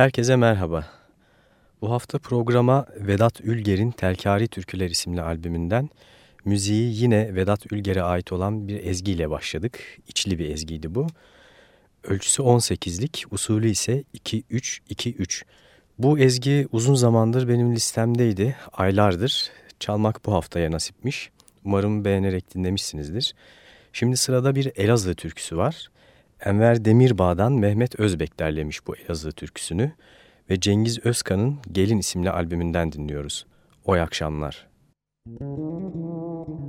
Herkese merhaba. Bu hafta programa Vedat Ülger'in Telkari Türküler isimli albümünden müziği yine Vedat Ülger'e ait olan bir ezgiyle başladık. İçli bir ezgiydi bu. Ölçüsü 18'lik, usulü ise 2-3-2-3. Bu ezgi uzun zamandır benim listemdeydi, aylardır. Çalmak bu haftaya nasipmiş. Umarım beğenerek dinlemişsinizdir. Şimdi sırada bir Elazığ türküsü var. Enver Demirbağ'dan Mehmet Özbek derlemiş bu Elazığ türküsünü ve Cengiz Özkan'ın Gelin isimli albümünden dinliyoruz. Oy akşamlar. Müzik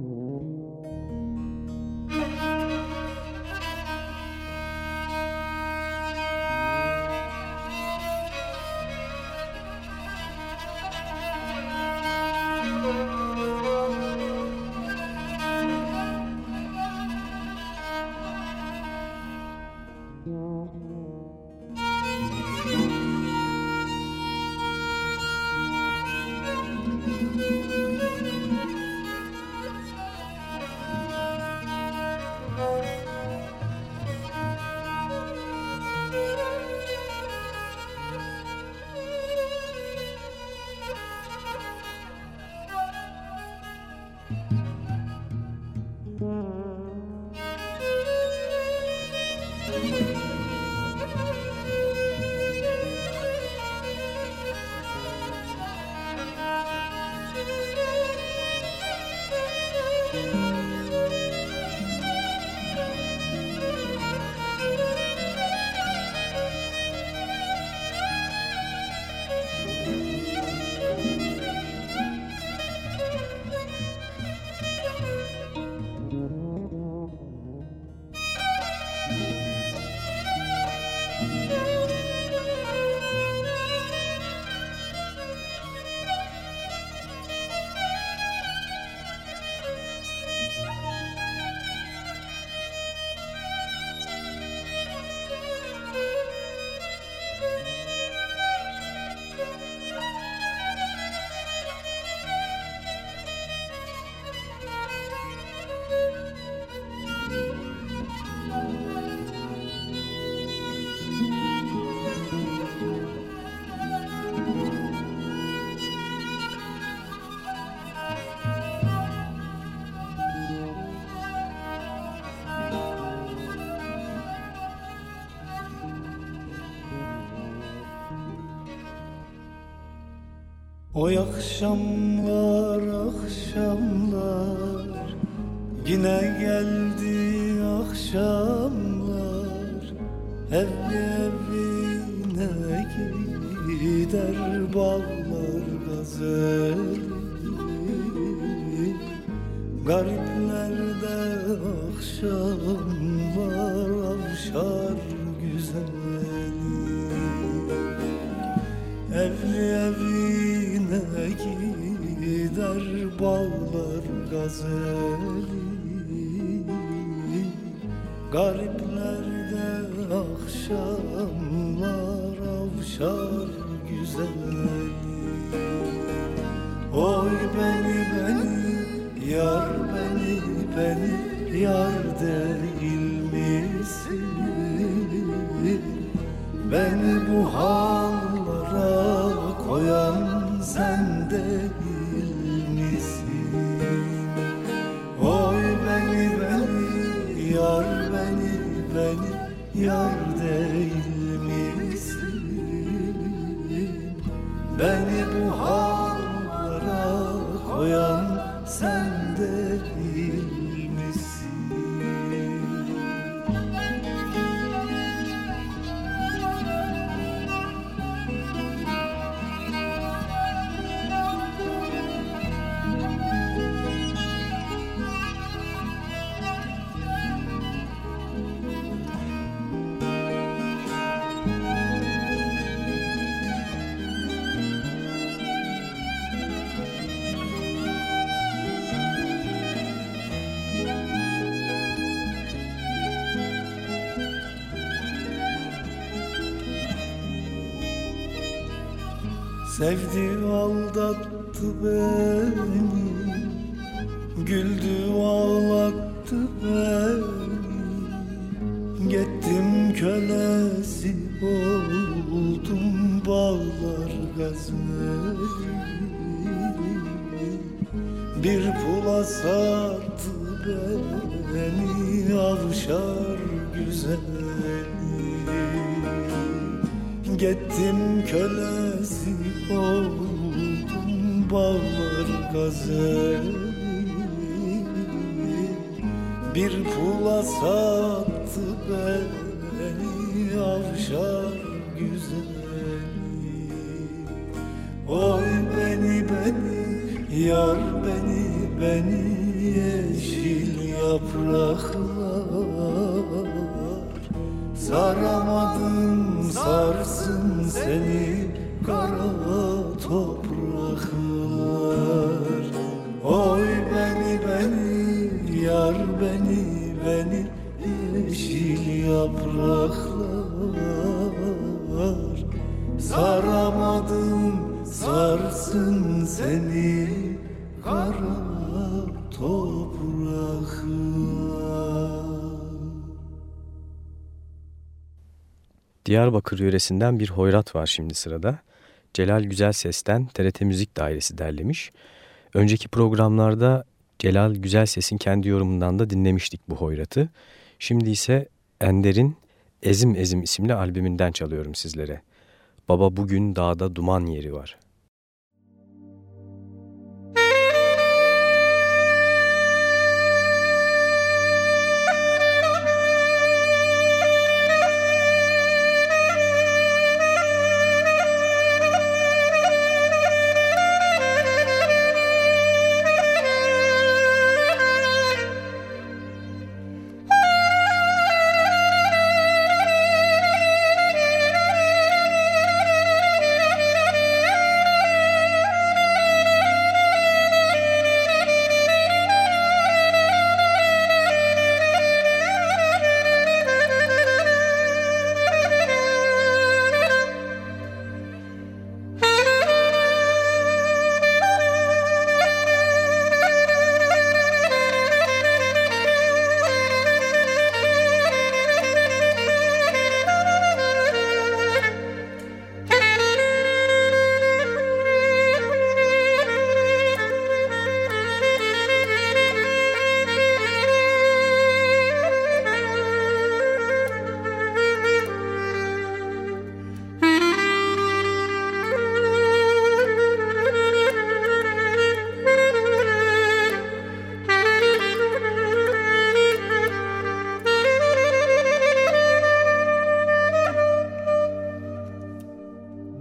Oy akşamlar akşamlar Yine geldi akşamlar. Evli evine gider bağlar gazel Gariplerde akşamlar avşar güzel Evli evine gider bağlar gazeli. Gariplerde akşamlar avşar güzel Oy beni beni yar beni beni yar değil Sevdi aldattı beni Güldü ağlattı beni. Gittim kölesi oldum bağlar gazmeli Bir pula sattı beni avşar güzel Gittim kölesi oldum bağlar gazeli. Bir pula sattı beni avşar güzeli. Oy beni beni yar beni beni yeşil yapraklar. Saramadım sarsın seni kara topraklar. Oy beni beni yar beni beni yeşil yapraklar. Saramadım sarsın seni kara Diyarbakır yöresinden bir hoyrat var şimdi sırada. Celal Güzel Ses'ten TRT Müzik Dairesi derlemiş. Önceki programlarda Celal Güzel Ses'in kendi yorumundan da dinlemiştik bu hoyratı. Şimdi ise Ender'in Ezim Ezim isimli albümünden çalıyorum sizlere. Baba bugün dağda duman yeri var.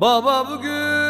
Baba bugün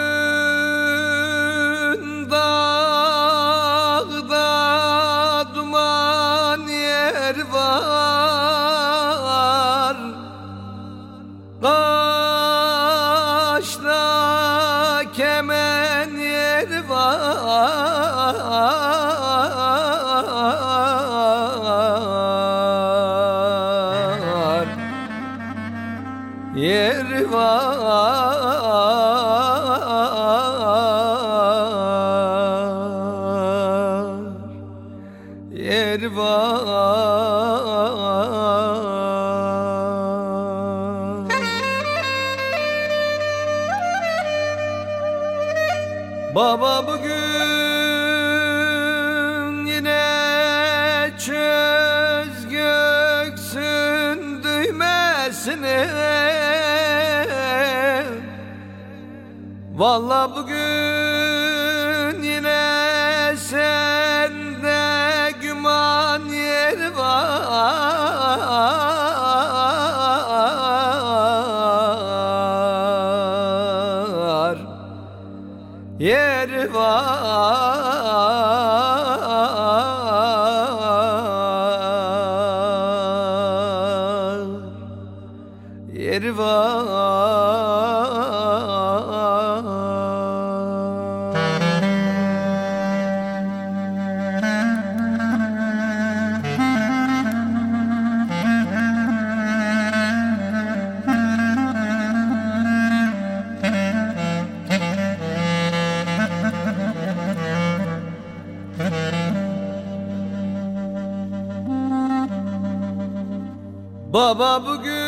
Baba bugün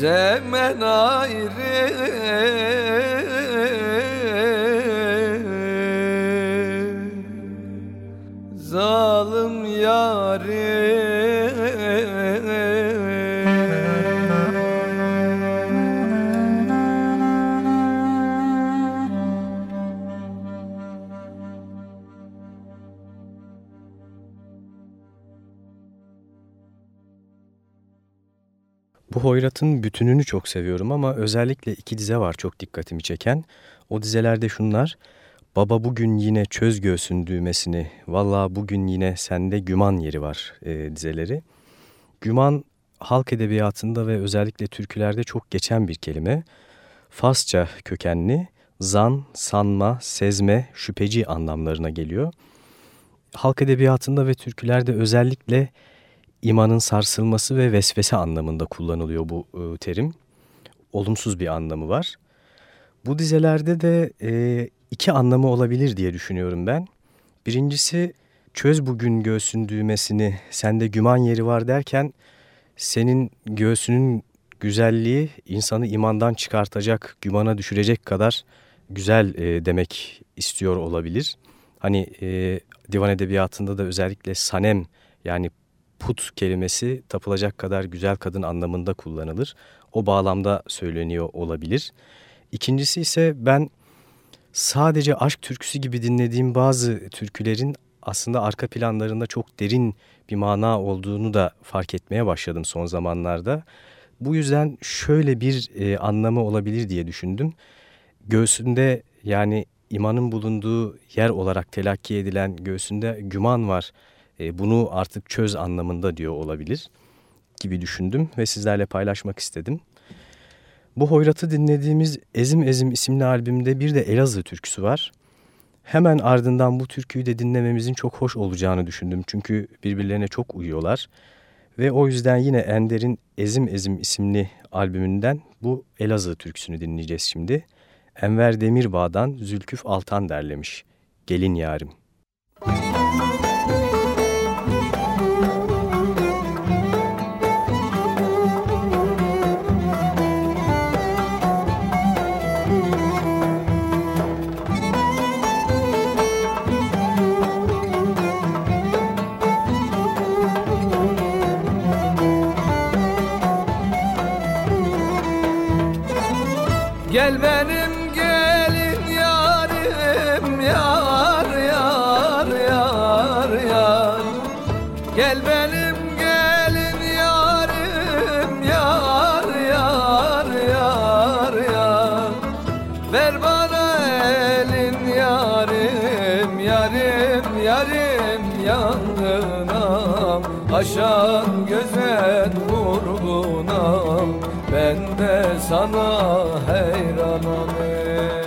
zemen ayrı Hoyratın bütününü çok seviyorum ama özellikle iki dize var çok dikkatimi çeken. O dizelerde şunlar. Baba bugün yine çöz göğsün düğmesini, valla bugün yine sende güman yeri var e, dizeleri. Güman halk edebiyatında ve özellikle türkülerde çok geçen bir kelime. Farsça kökenli, zan, sanma, sezme, şüpheci anlamlarına geliyor. Halk edebiyatında ve türkülerde özellikle imanın sarsılması ve vesvese anlamında kullanılıyor bu e, terim. Olumsuz bir anlamı var. Bu dizelerde de e, iki anlamı olabilir diye düşünüyorum ben. Birincisi çöz bugün göğsün düğmesini sende güman yeri var derken senin göğsünün güzelliği insanı imandan çıkartacak, gümana düşürecek kadar güzel e, demek istiyor olabilir. Hani e, divan edebiyatında da özellikle sanem yani put kelimesi tapılacak kadar güzel kadın anlamında kullanılır. O bağlamda söyleniyor olabilir. İkincisi ise ben sadece aşk türküsü gibi dinlediğim bazı türkülerin aslında arka planlarında çok derin bir mana olduğunu da fark etmeye başladım son zamanlarda. Bu yüzden şöyle bir e, anlamı olabilir diye düşündüm. Göğsünde yani imanın bulunduğu yer olarak telakki edilen göğsünde güman var e, bunu artık çöz anlamında diyor olabilir gibi düşündüm ve sizlerle paylaşmak istedim. Bu hoyratı dinlediğimiz Ezim Ezim isimli albümde bir de Elazığ türküsü var. Hemen ardından bu türküyü de dinlememizin çok hoş olacağını düşündüm. Çünkü birbirlerine çok uyuyorlar. Ve o yüzden yine Ender'in Ezim Ezim isimli albümünden bu Elazığ türküsünü dinleyeceğiz şimdi. Enver Demirbağ'dan Zülküf Altan derlemiş. Gelin Yarim. Aşan gözen vurgunam ben de sana hayranım. Gör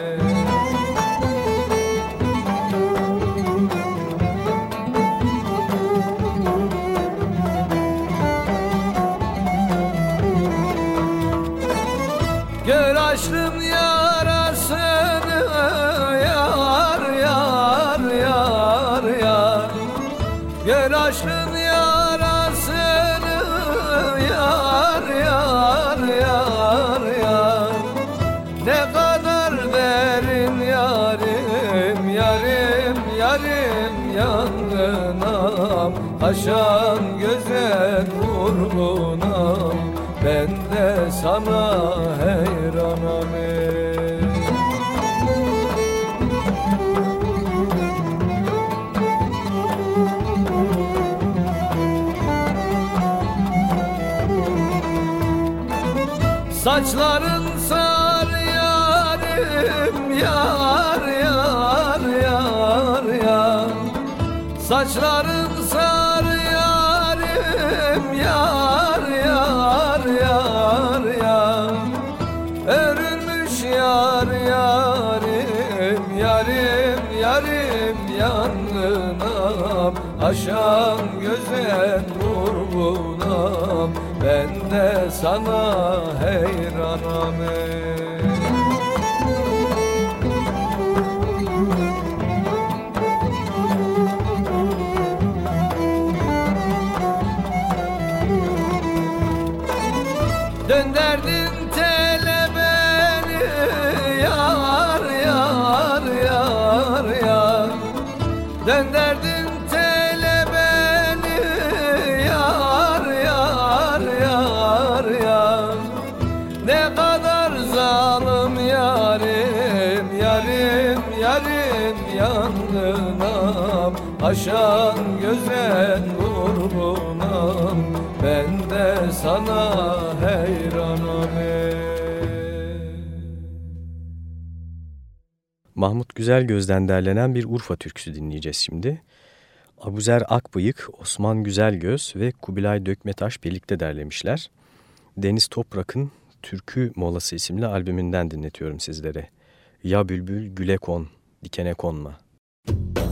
Aşan göze vurgunam Ben de sana hayranam Saçların sar yarim yar yar yar yar. Saçların Aşan gözen vurgunam ben de sana heyranım Dönderdin tele beni yar yar yar yar. Dönderdin Aşan gözen vurgunam ben de sana heyranım Mahmut Güzel Gözden derlenen bir Urfa türküsü dinleyeceğiz şimdi. Abuzer Akbıyık, Osman Güzelgöz ve Kubilay Dökmetaş birlikte derlemişler. Deniz Toprak'ın Türkü Molası isimli albümünden dinletiyorum sizlere. Ya bülbül güle kon, dikene konma. Müzik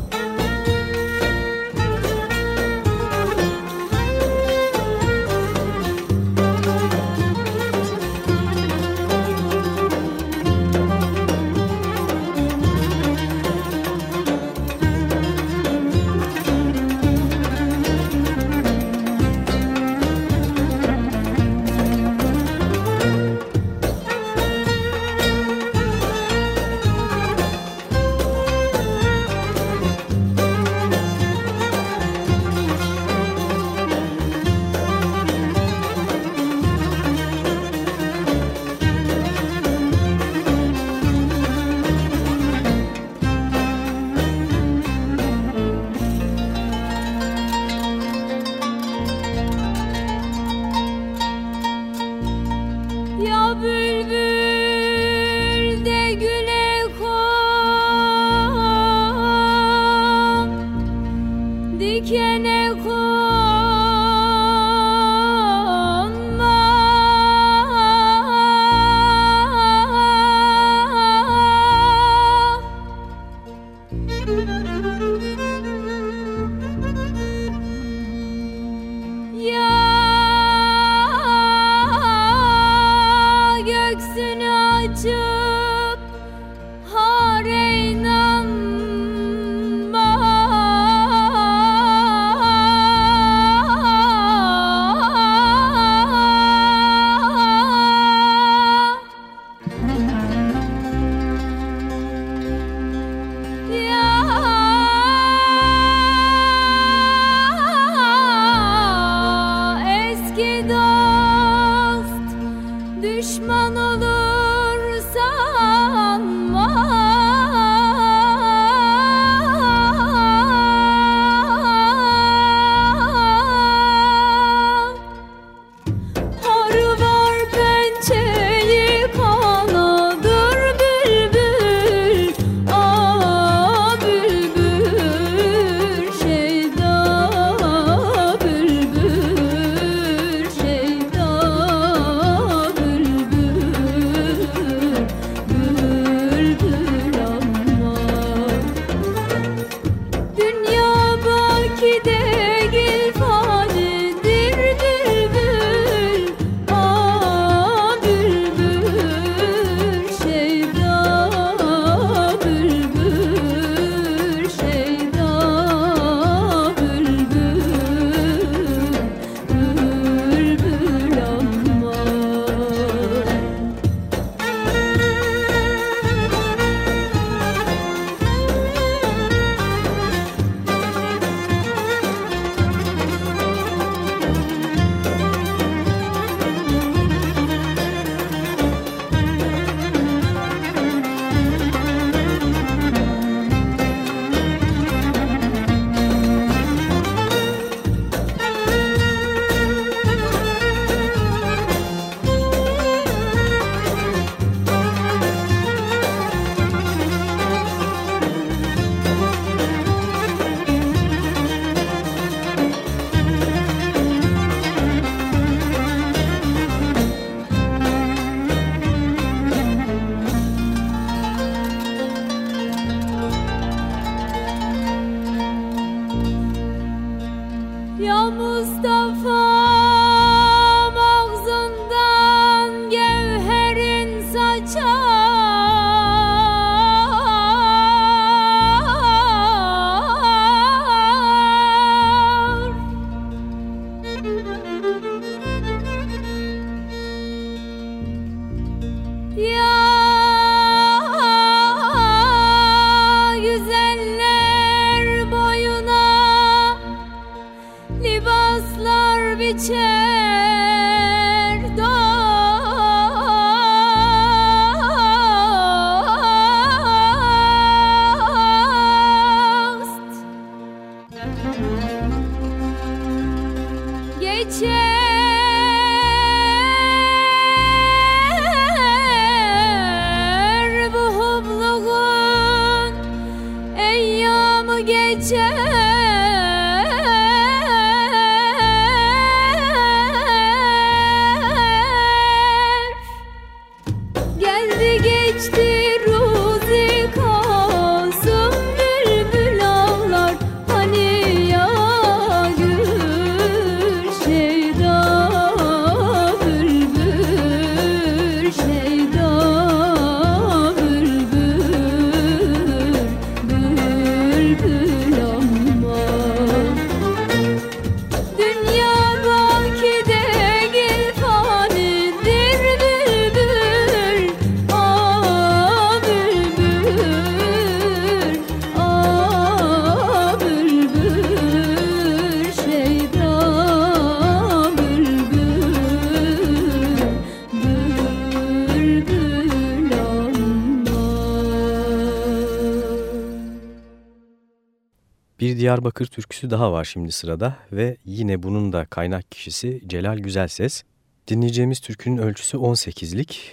Diyarbakır türküsü daha var şimdi sırada ve yine bunun da kaynak kişisi Celal Güzelses. Dinleyeceğimiz türkünün ölçüsü 18'lik.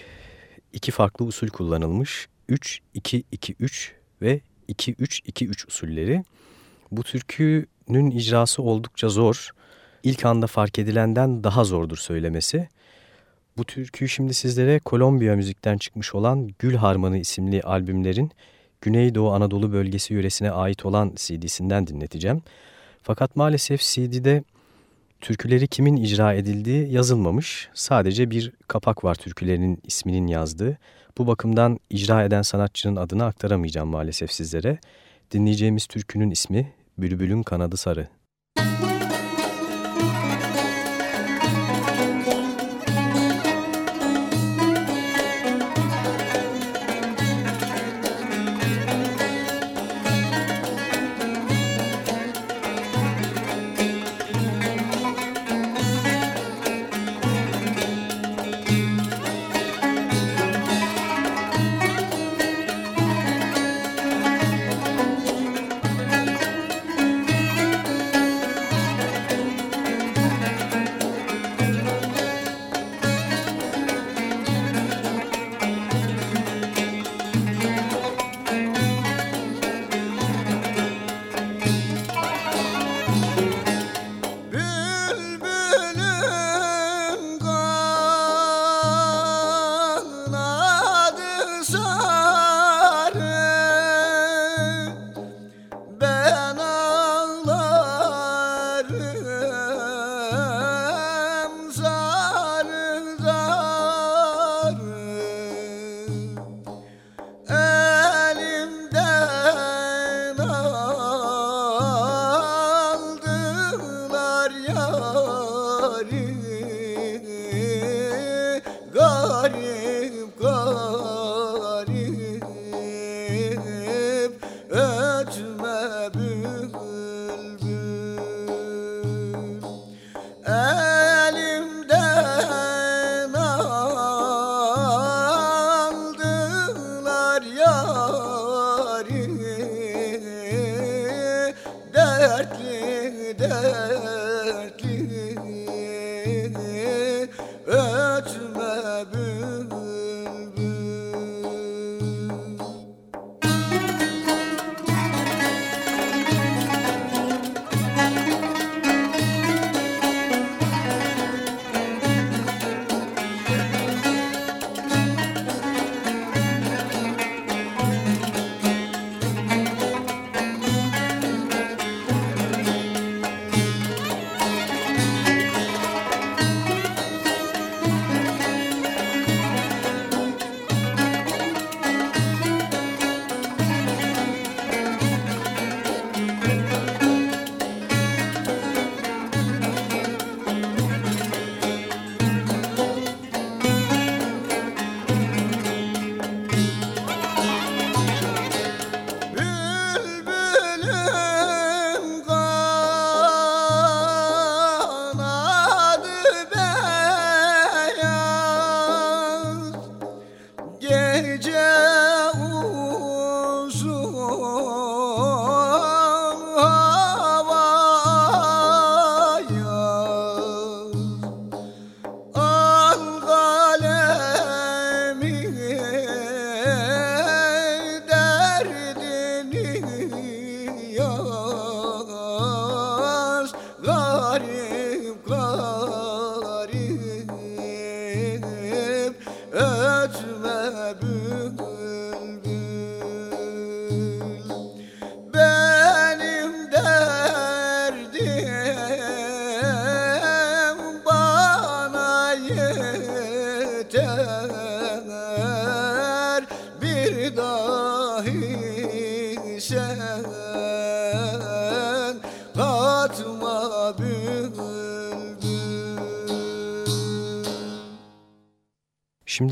İki farklı usul kullanılmış. 3-2-2-3 ve 2-3-2-3 usulleri. Bu türkünün icrası oldukça zor. İlk anda fark edilenden daha zordur söylemesi. Bu türküyü şimdi sizlere Kolombiya müzikten çıkmış olan Gül Harmanı isimli albümlerin Güneydoğu Anadolu bölgesi yöresine ait olan CD'sinden dinleteceğim. Fakat maalesef CD'de türküleri kimin icra edildiği yazılmamış. Sadece bir kapak var türkülerinin isminin yazdığı. Bu bakımdan icra eden sanatçının adını aktaramayacağım maalesef sizlere. Dinleyeceğimiz türkünün ismi Bülbülün Kanadı Sarı.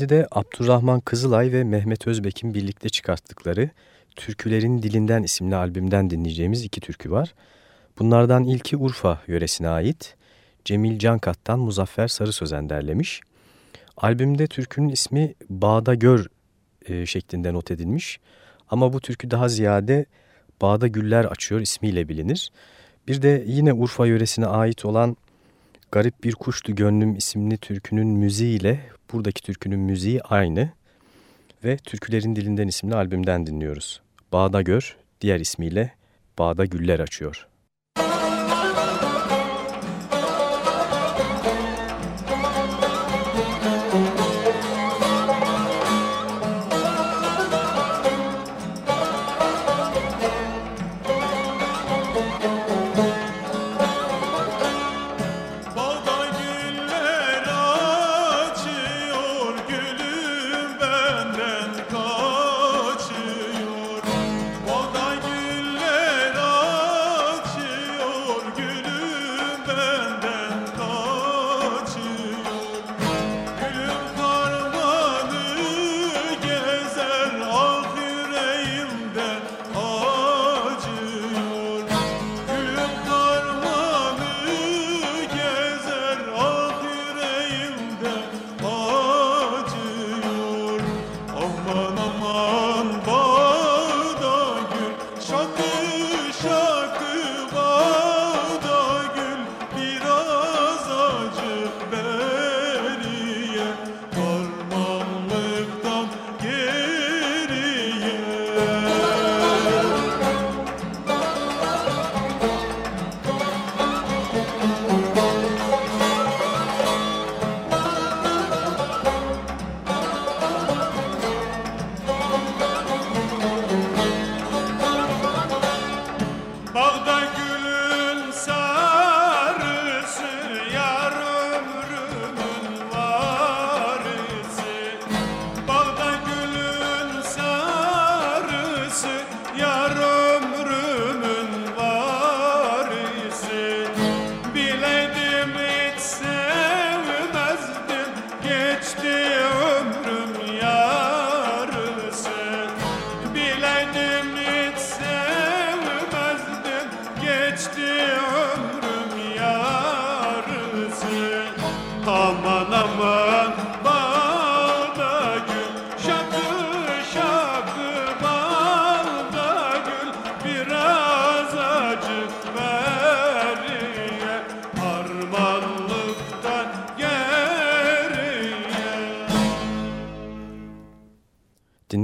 Şimdi de Abdurrahman Kızılay ve Mehmet Özbek'in birlikte çıkarttıkları Türkülerin Dilinden isimli albümden dinleyeceğimiz iki türkü var. Bunlardan ilki Urfa yöresine ait. Cemil Cankat'tan Muzaffer Sarı Sözen derlemiş. Albümde türkünün ismi Bağda Gör e, şeklinde not edilmiş. Ama bu türkü daha ziyade Bağda Güller Açıyor ismiyle bilinir. Bir de yine Urfa yöresine ait olan Garip Bir Kuştu Gönlüm isimli türkünün müziği ile buradaki türkünün müziği aynı. Ve Türkülerin Dilinden isimli albümden dinliyoruz. Bağda Gör, diğer ismiyle Bağda Güller Açıyor.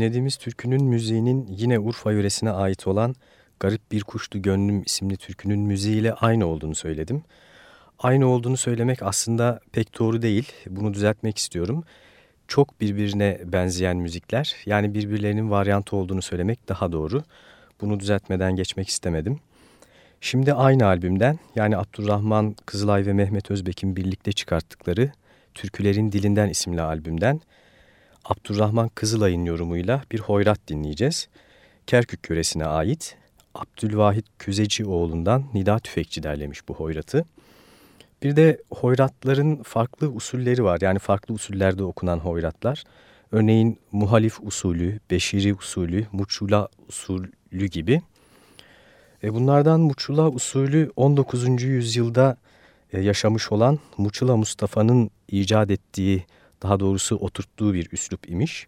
Dinlediğimiz türkünün müziğinin yine Urfa yöresine ait olan Garip Bir Kuştu Gönlüm isimli türkünün müziğiyle aynı olduğunu söyledim. Aynı olduğunu söylemek aslında pek doğru değil. Bunu düzeltmek istiyorum. Çok birbirine benzeyen müzikler yani birbirlerinin varyantı olduğunu söylemek daha doğru. Bunu düzeltmeden geçmek istemedim. Şimdi aynı albümden yani Abdurrahman Kızılay ve Mehmet Özbek'in birlikte çıkarttıkları Türkülerin Dilinden isimli albümden Abdurrahman Kızılay'ın yorumuyla bir hoyrat dinleyeceğiz. Kerkük yöresine ait Abdülvahit Küzecioğlu'ndan Nida Tüfekçi derlemiş bu hoyratı. Bir de hoyratların farklı usulleri var. Yani farklı usullerde okunan hoyratlar. Örneğin muhalif usulü, beşiri usulü, muçula usulü gibi. E bunlardan muçula usulü 19. yüzyılda e, yaşamış olan Muçula Mustafa'nın icat ettiği daha doğrusu oturttuğu bir üslup imiş.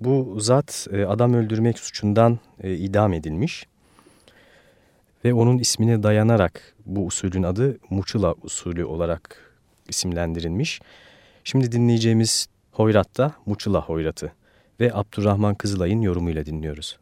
Bu zat e, adam öldürmek suçundan e, idam edilmiş ve onun ismine dayanarak bu usulün adı Muçula usulü olarak isimlendirilmiş. Şimdi dinleyeceğimiz hoyrat da Muçula hoyratı ve Abdurrahman Kızılay'ın yorumuyla dinliyoruz.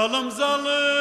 Zalım zalım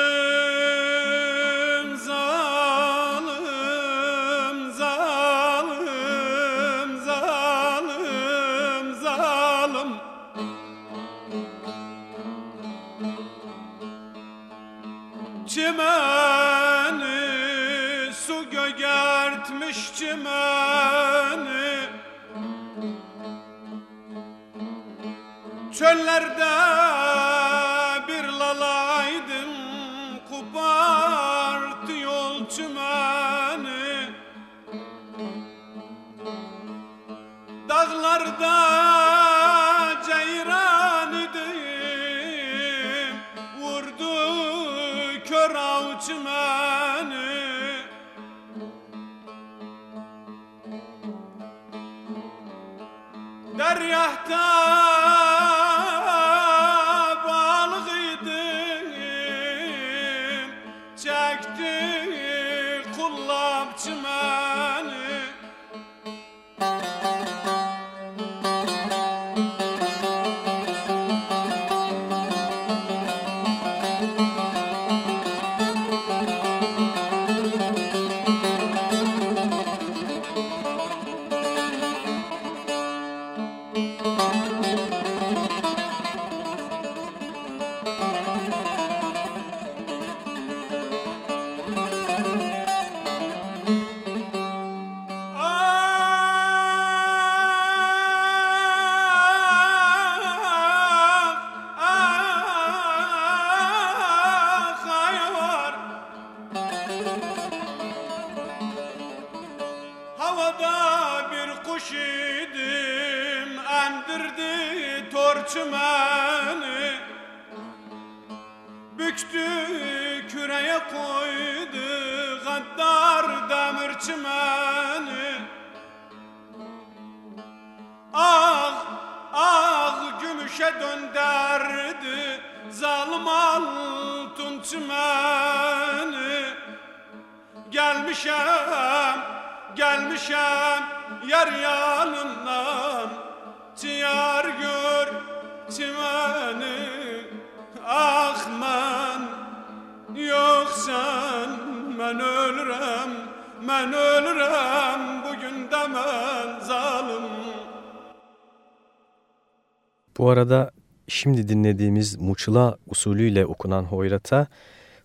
şimdi dinlediğimiz Muçula usulüyle okunan hoyrata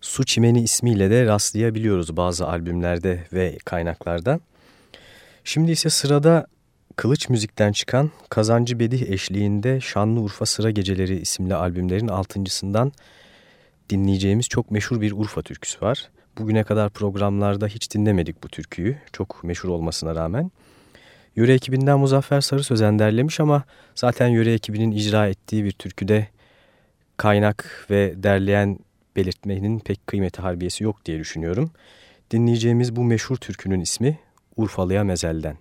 Su Çimeni ismiyle de rastlayabiliyoruz bazı albümlerde ve kaynaklarda. Şimdi ise sırada Kılıç Müzik'ten çıkan Kazancı Bedih eşliğinde Şanlıurfa Sıra Geceleri isimli albümlerin altıncısından dinleyeceğimiz çok meşhur bir Urfa türküsü var. Bugüne kadar programlarda hiç dinlemedik bu türküyü çok meşhur olmasına rağmen. Yöre ekibinden Muzaffer Sarı Sözen derlemiş ama zaten Yöre ekibinin icra ettiği bir türküde kaynak ve derleyen belirtmenin pek kıymeti harbiyesi yok diye düşünüyorum. Dinleyeceğimiz bu meşhur türkünün ismi Urfalı'ya Mezel'den.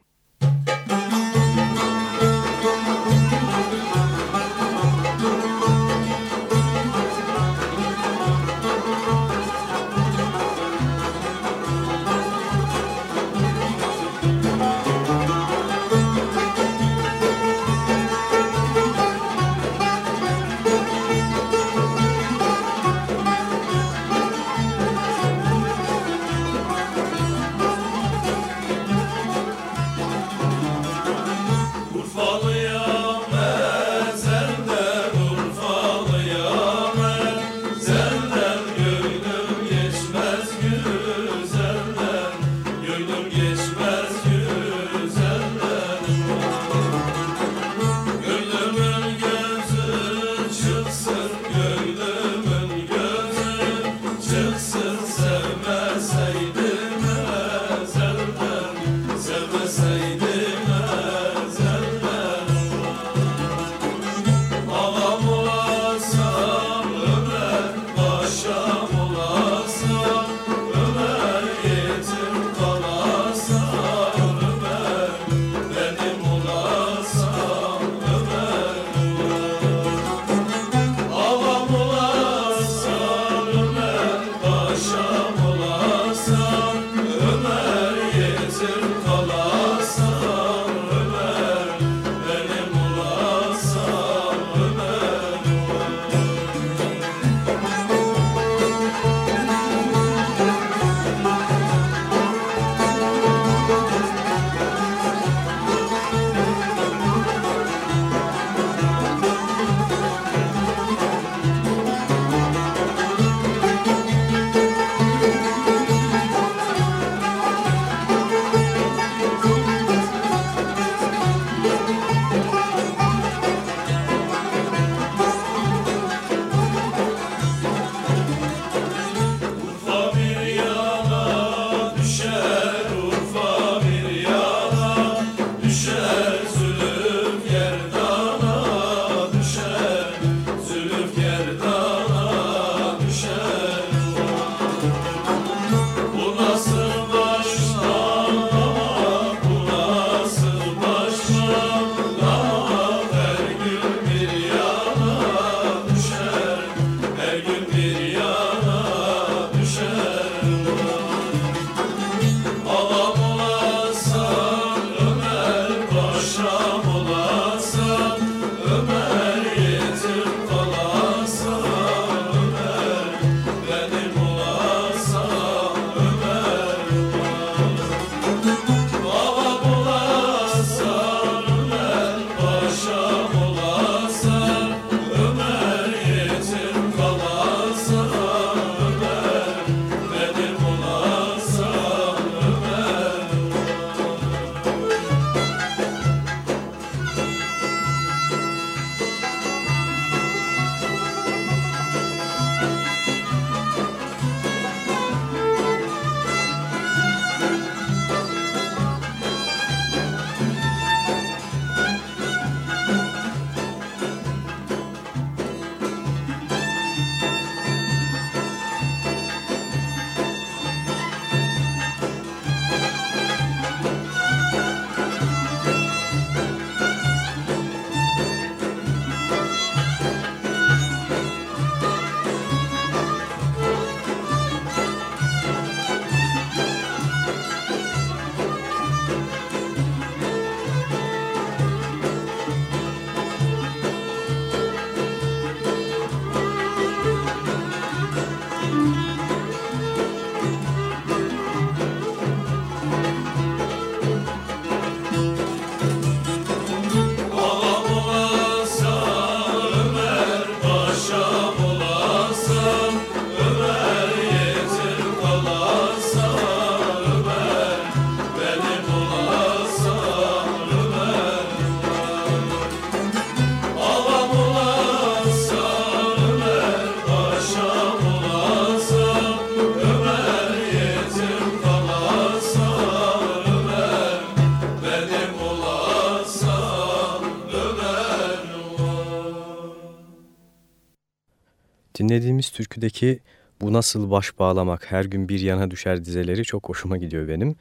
Dinlediğimiz türküdeki bu nasıl baş bağlamak her gün bir yana düşer dizeleri çok hoşuma gidiyor benim.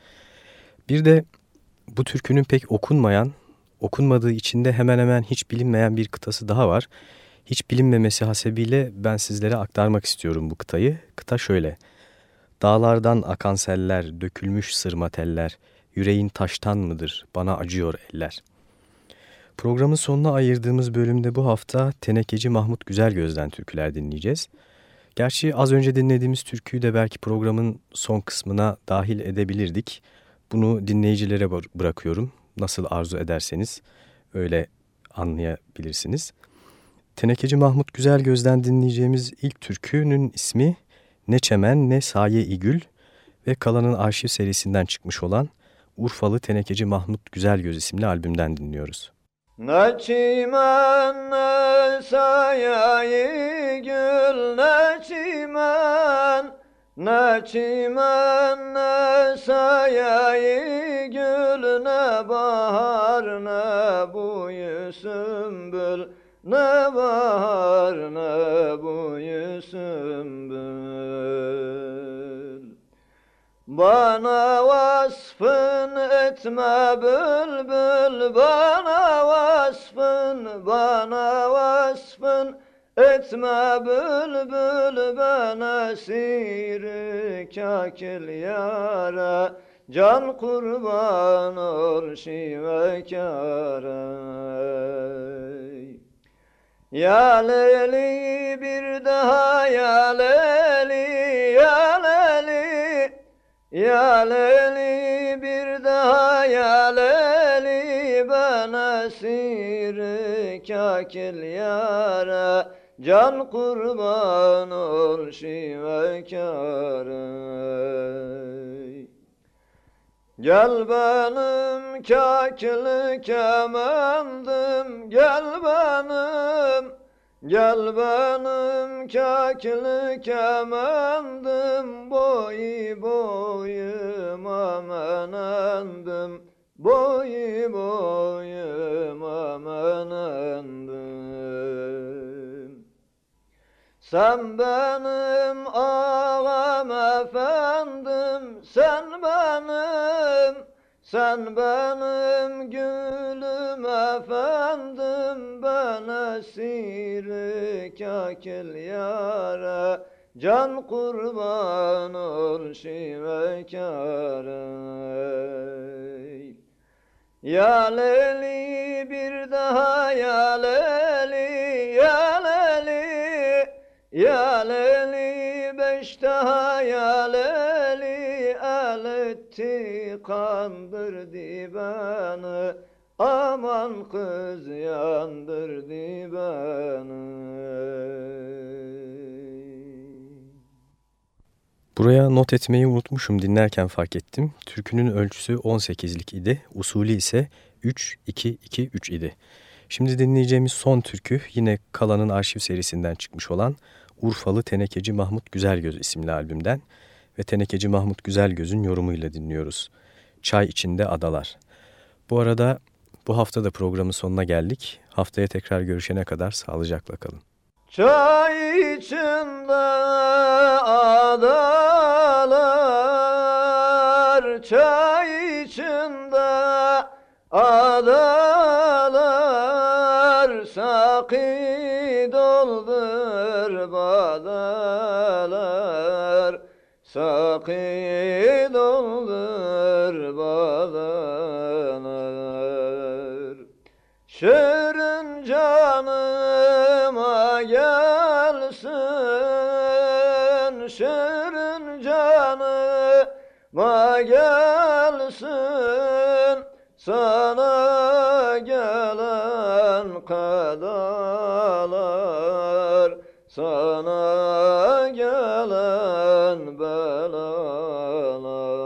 Bir de bu türkünün pek okunmayan, okunmadığı içinde hemen hemen hiç bilinmeyen bir kıtası daha var. Hiç bilinmemesi hasebiyle ben sizlere aktarmak istiyorum bu kıtayı. Kıta şöyle. Dağlardan akan seller, dökülmüş sırma teller, yüreğin taştan mıdır, bana acıyor eller. Programın sonuna ayırdığımız bölümde bu hafta Tenekeci Mahmut Güzelgöz'den türküler dinleyeceğiz. Gerçi az önce dinlediğimiz türküyü de belki programın son kısmına dahil edebilirdik. Bunu dinleyicilere bırakıyorum. Nasıl arzu ederseniz öyle anlayabilirsiniz. Tenekeci Mahmut Güzelgöz'den dinleyeceğimiz ilk türkünün ismi Ne Çemen Ne Saye İgül ve Kalan'ın arşiv serisinden çıkmış olan Urfalı Tenekeci Mahmut Güzelgöz isimli albümden dinliyoruz. Ne çimen ne saye gül ne çimen ne çimen ne sayayi gül ne bahar ne buyu sümbül ne bahar ne buyu sümbül Bana vasfın etme bülbül bana vasfın bana vasfın Etme bülbül ben esir kakil yara Can kurban ol şivekara Ya Leyli bir daha ya Leyli ya Leyli Ya Leyli bir daha ya Leyli ben esir kakil yara. Can kurban ol şivekâre Gel benim kakili kemendim Gel benim Gel benim kakili kemendim Boyu boyuma menendim Boyu boyuma menendim sen benim ağam efendim, sen benim, sen benim gülüm efendim, ben esiri kakil yara, can kurban ol şivekare. Ya Leli bir daha ya Leli, ya ya Leli beş daha ya Leli kandırdı beni Aman kız yandırdı beni Buraya not etmeyi unutmuşum dinlerken fark ettim. Türkünün ölçüsü 18'lik idi, usulü ise 3-2-2-3 idi. Şimdi dinleyeceğimiz son türkü yine Kala'nın arşiv serisinden çıkmış olan Urfalı Tenekeci Mahmut Güzelgöz isimli albümden ve Tenekeci Mahmut Güzelgöz'ün yorumuyla dinliyoruz. Çay içinde adalar. Bu arada bu hafta da programın sonuna geldik. Haftaya tekrar görüşene kadar sağlıcakla kalın. Çay içinde adalar, çay içinde adalar, sakın doldur badalar. Şirin canıma gelsin, şirin canıma gelsin, sana gelen kadalar, sana gelen belalar.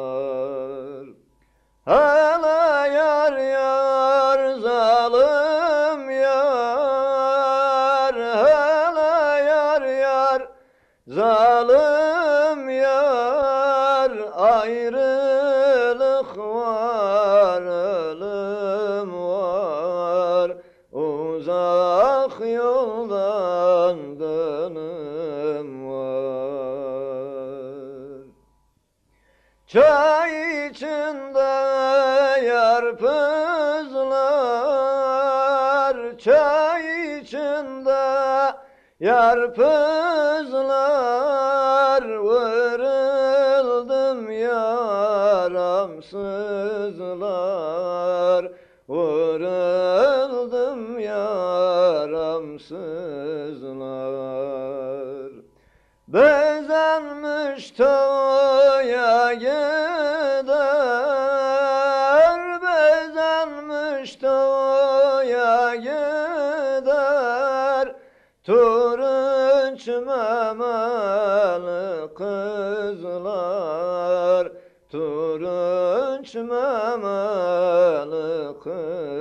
Hele yar yar zalim yar, hele yar yar zalim yar ayrılık Çay içinde yarpızlar Çay içinde yarpızlar Vırıldım yaramsızlar Vırıldım yaramsızlar. Bezenmiş toya Memeli kızlar Turunç memeli kızlar